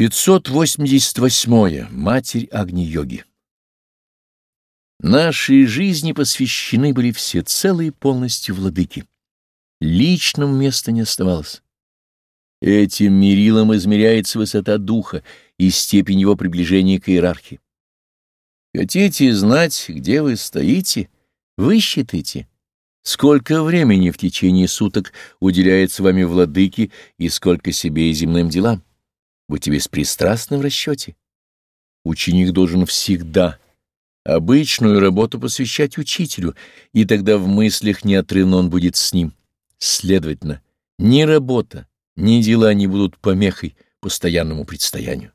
588. Матерь Агни-йоги Наши жизни посвящены были всецело и полностью владыке. Личным места не оставалось. Этим мерилом измеряется высота духа и степень его приближения к иерархии. Хотите знать, где вы стоите? Высчитайте, сколько времени в течение суток уделяется вами владыке и сколько себе и земным делам. Будьте беспристрастны в расчете. Ученик должен всегда обычную работу посвящать учителю, и тогда в мыслях неотрывно он будет с ним. Следовательно, ни работа, ни дела не будут помехой постоянному предстоянию.